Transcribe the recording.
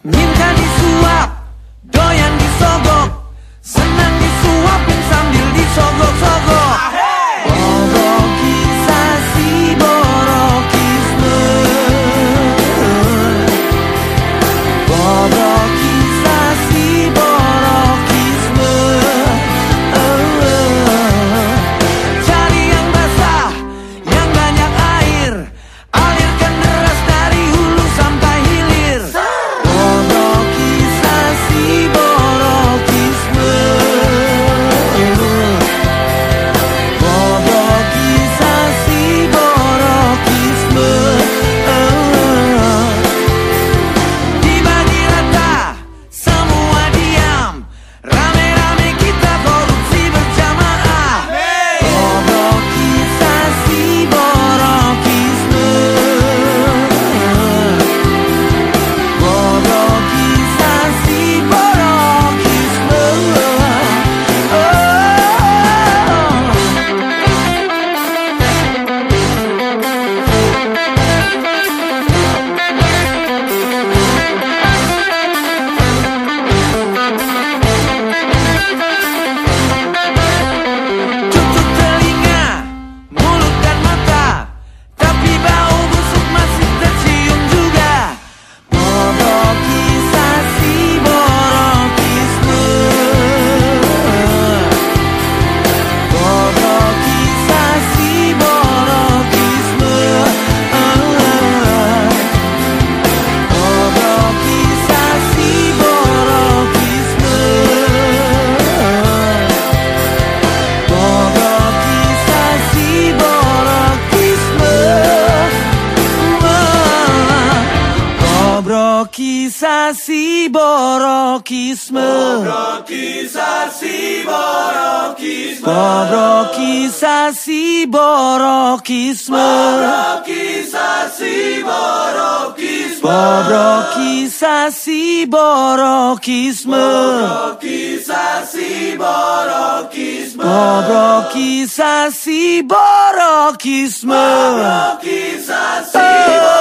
Minta disuap, doyan disogok. senang Borokisasi borokisme Borokisasi borokisme Borokisasi borokisme Borokisasi borokisme Borokisasi borokisme Borokisasi borokisme Borokisasi borokisme Borokisasi borokisme